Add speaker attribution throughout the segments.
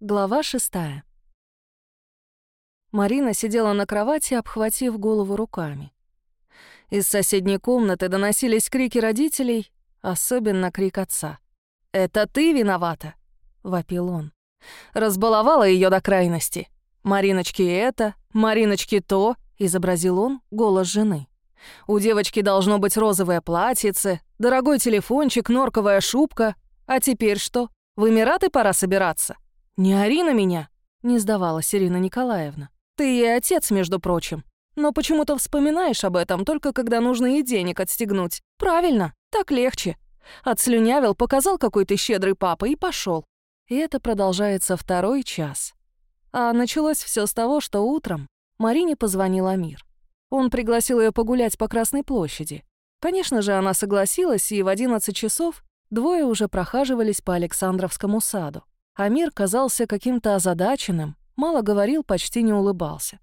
Speaker 1: Глава шестая. Марина сидела на кровати, обхватив голову руками. Из соседней комнаты доносились крики родителей, особенно крик отца. «Это ты виновата!» — вопил он. «Разбаловала ее до крайности. Мариночки это, Мариночки то», — изобразил он голос жены. «У девочки должно быть розовое платьице, дорогой телефончик, норковая шубка. А теперь что? В Эмираты пора собираться?» «Не ори на меня!» — не сдавалась Ирина Николаевна. «Ты ей отец, между прочим. Но почему-то вспоминаешь об этом только когда нужно ей денег отстегнуть. Правильно, так легче. Отслюнявил, показал, какой ты щедрый папа, и пошел. И это продолжается второй час. А началось все с того, что утром Марине позвонил Амир. Он пригласил ее погулять по Красной площади. Конечно же, она согласилась, и в 11 часов двое уже прохаживались по Александровскому саду. Амир казался каким-то озадаченным, мало говорил, почти не улыбался.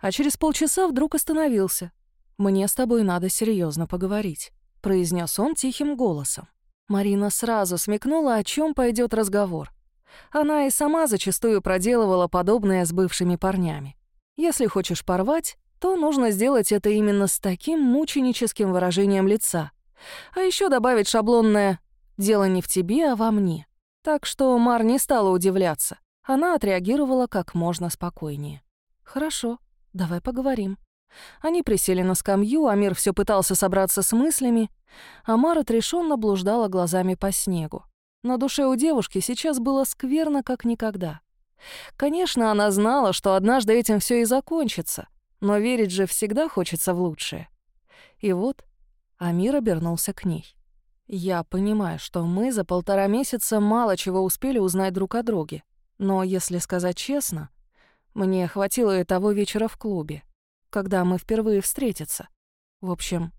Speaker 1: А через полчаса вдруг остановился. «Мне с тобой надо серьезно поговорить», — произнес он тихим голосом. Марина сразу смекнула, о чем пойдет разговор. Она и сама зачастую проделывала подобное с бывшими парнями. Если хочешь порвать, то нужно сделать это именно с таким мученическим выражением лица. А еще добавить шаблонное «дело не в тебе, а во мне». Так что Мар не стала удивляться. Она отреагировала как можно спокойнее. «Хорошо, давай поговорим». Они присели на скамью, Амир все пытался собраться с мыслями, а Мар отрешенно блуждала глазами по снегу. На душе у девушки сейчас было скверно, как никогда. Конечно, она знала, что однажды этим все и закончится, но верить же всегда хочется в лучшее. И вот Амир обернулся к ней. Я понимаю, что мы за полтора месяца мало чего успели узнать друг о друге. Но, если сказать честно, мне хватило и того вечера в клубе, когда мы впервые встретиться. В общем,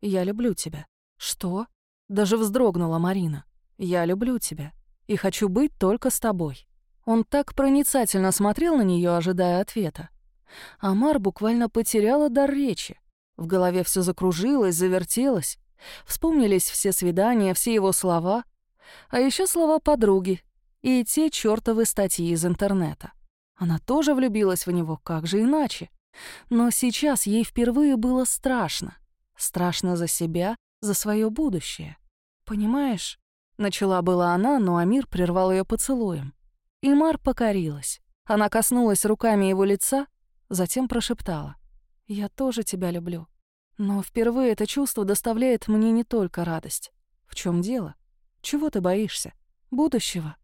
Speaker 1: я люблю тебя. Что? Даже вздрогнула Марина. Я люблю тебя и хочу быть только с тобой. Он так проницательно смотрел на нее, ожидая ответа. Амар буквально потеряла дар речи. В голове все закружилось, завертелось. Вспомнились все свидания, все его слова, а еще слова подруги и те чёртовы статьи из интернета. Она тоже влюбилась в него, как же иначе? Но сейчас ей впервые было страшно. Страшно за себя, за свое будущее. «Понимаешь?» — начала была она, но Амир прервал ее поцелуем. Имар покорилась. Она коснулась руками его лица, затем прошептала. «Я тоже тебя люблю. Но впервые это чувство доставляет мне не только радость. В чем дело? Чего ты боишься? Будущего?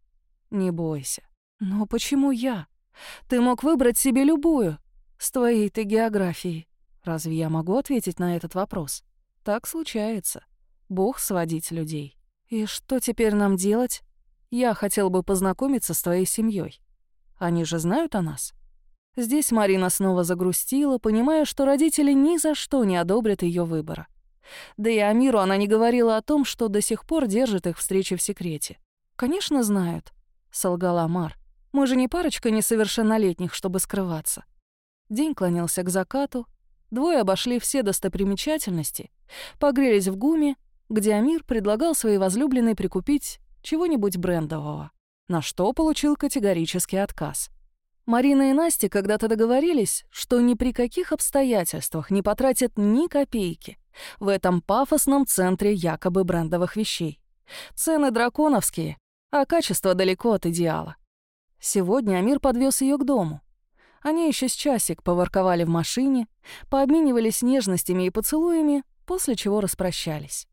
Speaker 1: Не бойся. Но почему я? Ты мог выбрать себе любую. С твоей ты географией. Разве я могу ответить на этот вопрос? Так случается. Бог сводить людей. И что теперь нам делать? Я хотел бы познакомиться с твоей семьей. Они же знают о нас? Здесь Марина снова загрустила, понимая, что родители ни за что не одобрят ее выбора. Да и Амиру она не говорила о том, что до сих пор держит их встречи в секрете. «Конечно, знают», — солгала Мар. «Мы же не парочка несовершеннолетних, чтобы скрываться». День клонился к закату, двое обошли все достопримечательности, погрелись в гуме, где Амир предлагал своей возлюбленной прикупить чего-нибудь брендового, на что получил категорический отказ — Марина и Настя когда-то договорились, что ни при каких обстоятельствах не потратят ни копейки в этом пафосном центре якобы брендовых вещей. Цены драконовские, а качество далеко от идеала. Сегодня Амир подвез ее к дому. Они еще с часик поворковали в машине, пообменивались нежностями и поцелуями, после чего распрощались.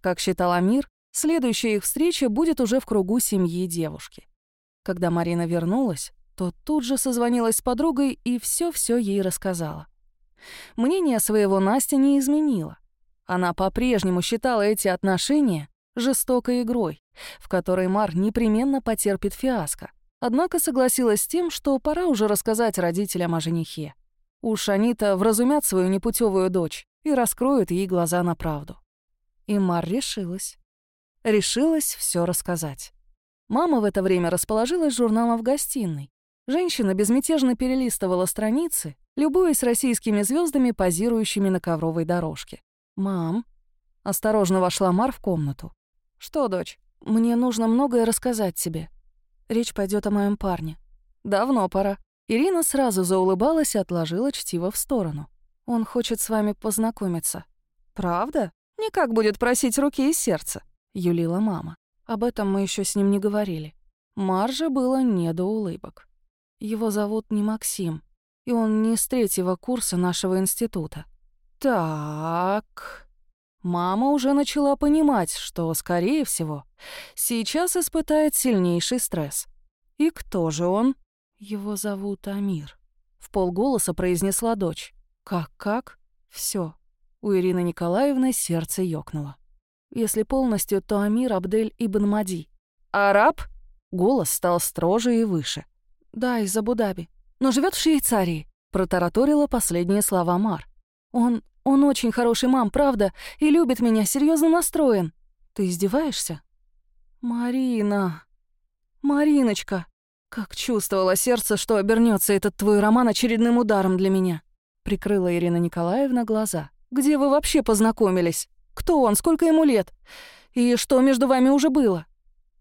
Speaker 1: Как считал Амир, следующая их встреча будет уже в кругу семьи девушки. Когда Марина вернулась, то тут же созвонилась с подругой и все-все ей рассказала. Мнение своего Настя не изменила. Она по-прежнему считала эти отношения жестокой игрой, в которой Мар непременно потерпит фиаско. Однако согласилась с тем, что пора уже рассказать родителям о женихе. Уж они-то вразумят свою непутевую дочь и раскроют ей глаза на правду. И Мар решилась. Решилась все рассказать. Мама в это время расположилась журналом в гостиной, Женщина безмятежно перелистывала страницы, любуясь российскими звездами, позирующими на ковровой дорожке. «Мам...» — осторожно вошла Мар в комнату. «Что, дочь? Мне нужно многое рассказать тебе». Речь пойдет о моем парне. Давно пора. Ирина сразу заулыбалась и отложила чтиво в сторону. Он хочет с вами познакомиться. Правда? Никак будет просить руки и сердца, юлила мама. Об этом мы еще с ним не говорили. Марже было не до улыбок. Его зовут не Максим, и он не с третьего курса нашего института. Так... Мама уже начала понимать, что, скорее всего, сейчас испытает сильнейший стресс. И кто же он? Его зовут Амир. В полголоса произнесла дочь. Как-как? Все. У Ирины Николаевны сердце ёкнуло. Если полностью, то Амир Абдель Ибн Мади. «Араб?» Голос стал строже и выше. «Да, из Абу-Даби. Но живет в Швейцарии», — протараторила последние слова Мар. «Он... он очень хороший мам, правда, и любит меня, серьезно настроен. Ты издеваешься?» «Марина... Мариночка...» Как чувствовала сердце, что обернется этот твой роман очередным ударом для меня. Прикрыла Ирина Николаевна глаза. «Где вы вообще познакомились? Кто он? Сколько ему лет? И что между вами уже было?»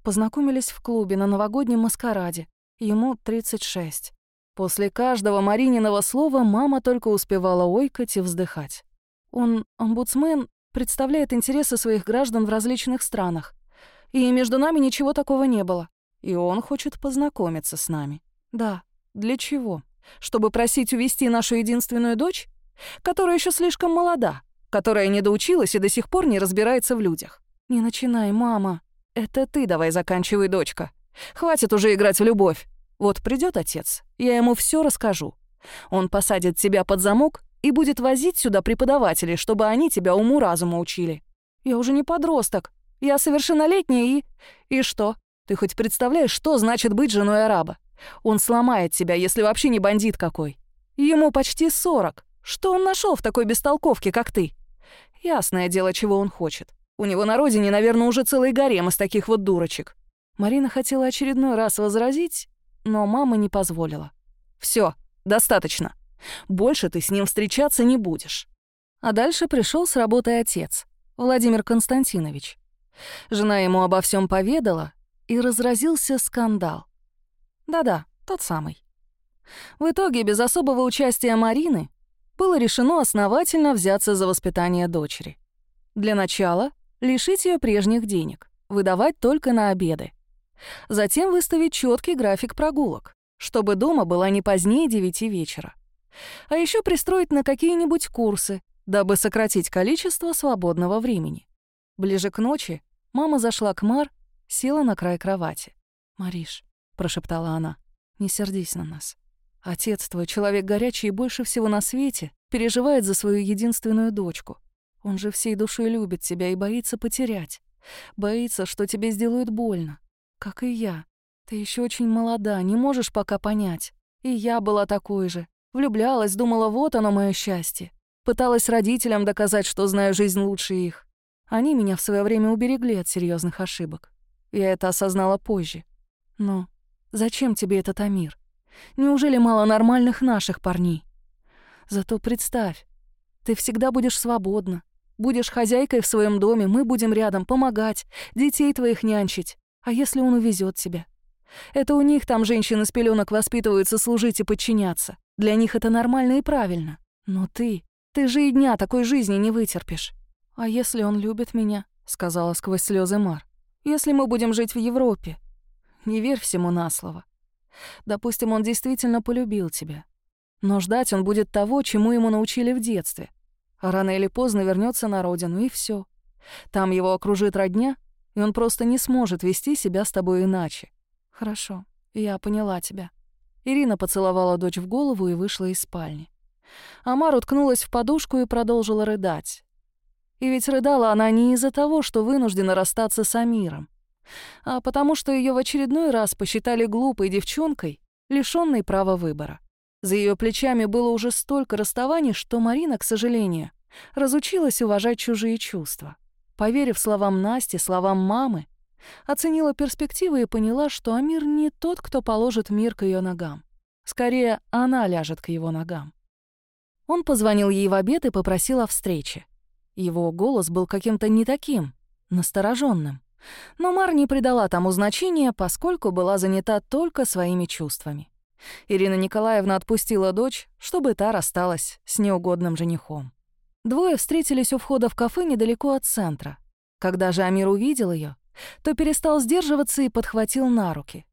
Speaker 1: Познакомились в клубе на новогоднем маскараде. Ему 36. После каждого Марининого слова мама только успевала ойкать и вздыхать. Он, омбудсмен, представляет интересы своих граждан в различных странах. И между нами ничего такого не было. И он хочет познакомиться с нами. Да, для чего? Чтобы просить увести нашу единственную дочь, которая еще слишком молода, которая не доучилась и до сих пор не разбирается в людях. Не начинай, мама. «Это ты давай заканчивай, дочка. Хватит уже играть в любовь. Вот придет отец, я ему все расскажу. Он посадит тебя под замок и будет возить сюда преподавателей, чтобы они тебя уму-разуму учили. Я уже не подросток. Я совершеннолетняя и... И что? Ты хоть представляешь, что значит быть женой араба? Он сломает тебя, если вообще не бандит какой. Ему почти сорок. Что он нашел в такой бестолковке, как ты? Ясное дело, чего он хочет. У него на родине, наверное, уже целый гарем из таких вот дурочек. Марина хотела очередной раз возразить, но мама не позволила. Все, достаточно. Больше ты с ним встречаться не будешь. А дальше пришел с работы отец, Владимир Константинович. Жена ему обо всем поведала, и разразился скандал. Да-да, тот самый. В итоге, без особого участия Марины, было решено основательно взяться за воспитание дочери. Для начала Лишить ее прежних денег, выдавать только на обеды. Затем выставить четкий график прогулок, чтобы дома была не позднее девяти вечера. А еще пристроить на какие-нибудь курсы, дабы сократить количество свободного времени. Ближе к ночи мама зашла к Мар, села на край кровати. «Мариш», — прошептала она, — «не сердись на нас. Отец твой, человек горячий и больше всего на свете, переживает за свою единственную дочку. Он же всей душой любит тебя и боится потерять. Боится, что тебе сделают больно. Как и я. Ты еще очень молода, не можешь пока понять. И я была такой же. Влюблялась, думала, вот оно мое счастье. Пыталась родителям доказать, что знаю жизнь лучше их. Они меня в свое время уберегли от серьезных ошибок. Я это осознала позже. Но зачем тебе этот Амир? Неужели мало нормальных наших парней? Зато представь, ты всегда будешь свободна, Будешь хозяйкой в своем доме, мы будем рядом, помогать, детей твоих нянчить. А если он увезет тебя? Это у них там женщины с пеленок воспитываются служить и подчиняться. Для них это нормально и правильно. Но ты, ты же и дня такой жизни не вытерпишь. А если он любит меня, сказала сквозь слезы Мар. Если мы будем жить в Европе, не верь всему на слово. Допустим, он действительно полюбил тебя. Но ждать он будет того, чему ему научили в детстве. А рано или поздно вернется на родину, и все. Там его окружит родня, и он просто не сможет вести себя с тобой иначе. Хорошо, я поняла тебя. Ирина поцеловала дочь в голову и вышла из спальни. Амар уткнулась в подушку и продолжила рыдать. И ведь рыдала она не из-за того, что вынуждена расстаться с Амиром, а потому что ее в очередной раз посчитали глупой девчонкой, лишённой права выбора. За ее плечами было уже столько расставаний, что Марина, к сожалению, разучилась уважать чужие чувства. Поверив словам Насти, словам мамы, оценила перспективы и поняла, что Амир не тот, кто положит мир к ее ногам. Скорее, она ляжет к его ногам. Он позвонил ей в обед и попросил о встрече. Его голос был каким-то не таким, настороженным. Но Мар не придала тому значения, поскольку была занята только своими чувствами. Ирина Николаевна отпустила дочь, чтобы та рассталась с неугодным женихом. Двое встретились у входа в кафе недалеко от центра. Когда же Амир увидел ее, то перестал сдерживаться и подхватил на руки.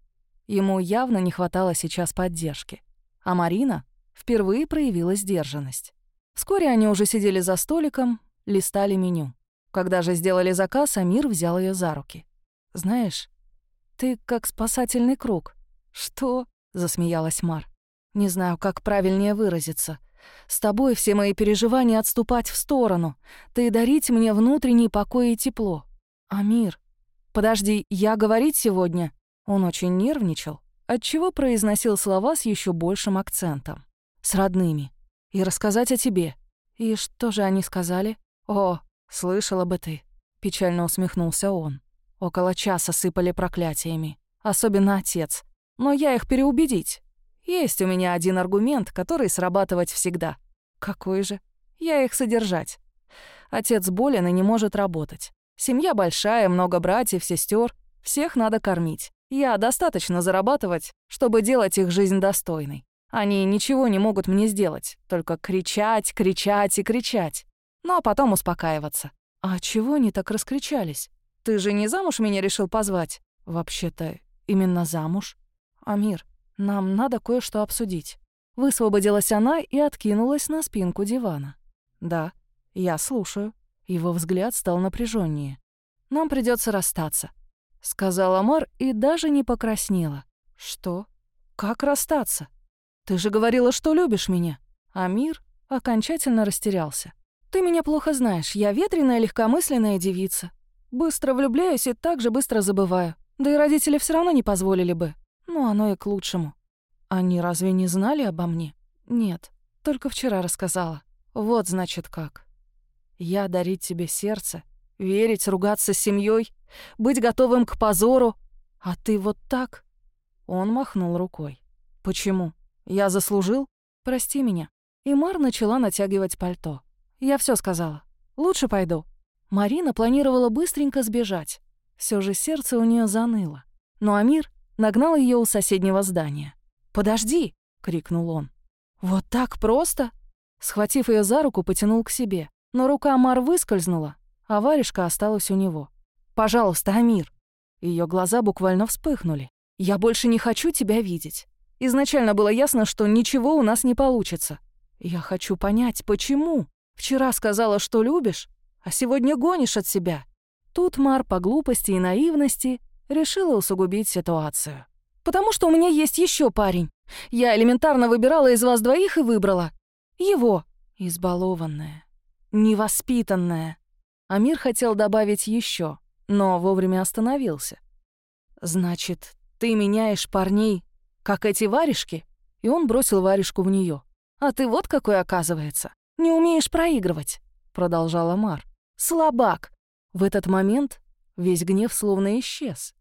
Speaker 1: Ему явно не хватало сейчас поддержки. А Марина впервые проявила сдержанность. Вскоре они уже сидели за столиком, листали меню. Когда же сделали заказ, Амир взял ее за руки. «Знаешь, ты как спасательный круг». «Что?» — засмеялась Мар. «Не знаю, как правильнее выразиться. С тобой все мои переживания отступать в сторону. Ты дарить мне внутренний покой и тепло. Амир, подожди, я говорить сегодня?» Он очень нервничал, отчего произносил слова с еще большим акцентом. «С родными. И рассказать о тебе». «И что же они сказали?» «О, слышала бы ты», — печально усмехнулся он. Около часа сыпали проклятиями. Особенно отец. Но я их переубедить. Есть у меня один аргумент, который срабатывать всегда. Какой же? Я их содержать. Отец болен и не может работать. Семья большая, много братьев, сестер. Всех надо кормить. Я достаточно зарабатывать, чтобы делать их жизнь достойной. Они ничего не могут мне сделать, только кричать, кричать и кричать ну а потом успокаиваться. «А чего они так раскричались? Ты же не замуж меня решил позвать?» «Вообще-то, именно замуж. Амир, нам надо кое-что обсудить». Высвободилась она и откинулась на спинку дивана. «Да, я слушаю». Его взгляд стал напряженнее. «Нам придется расстаться», — сказала Мар и даже не покраснела. «Что? Как расстаться? Ты же говорила, что любишь меня». Амир окончательно растерялся. Ты меня плохо знаешь, я ветреная, легкомысленная девица. Быстро влюбляюсь и так же быстро забываю. Да и родители все равно не позволили бы. Ну, оно и к лучшему. Они разве не знали обо мне? Нет, только вчера рассказала. Вот значит как. Я дарить тебе сердце, верить, ругаться с семьей, быть готовым к позору. А ты вот так? Он махнул рукой. Почему? Я заслужил? Прости меня. И Мар начала натягивать пальто. Я все сказала. Лучше пойду. Марина планировала быстренько сбежать. Все же сердце у нее заныло. Но Амир нагнал ее у соседнего здания. «Подожди!» — крикнул он. «Вот так просто?» Схватив ее за руку, потянул к себе. Но рука Мар выскользнула, а варежка осталась у него. «Пожалуйста, Амир!» Ее глаза буквально вспыхнули. «Я больше не хочу тебя видеть. Изначально было ясно, что ничего у нас не получится. Я хочу понять, почему?» Вчера сказала, что любишь, а сегодня гонишь от себя». Тут Мар по глупости и наивности решила усугубить ситуацию. «Потому что у меня есть еще парень. Я элементарно выбирала из вас двоих и выбрала. Его. Избалованная. Невоспитанная». Амир хотел добавить еще, но вовремя остановился. «Значит, ты меняешь парней, как эти варежки?» И он бросил варежку в нее. «А ты вот какой оказывается. «Не умеешь проигрывать», — продолжала Мар. «Слабак». В этот момент весь гнев словно исчез.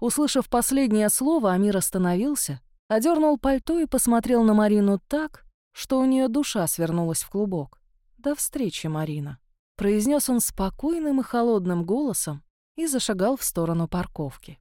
Speaker 1: Услышав последнее слово, Амир остановился, одернул пальто и посмотрел на Марину так, что у нее душа свернулась в клубок. «До встречи, Марина», — произнес он спокойным и холодным голосом и зашагал в сторону парковки.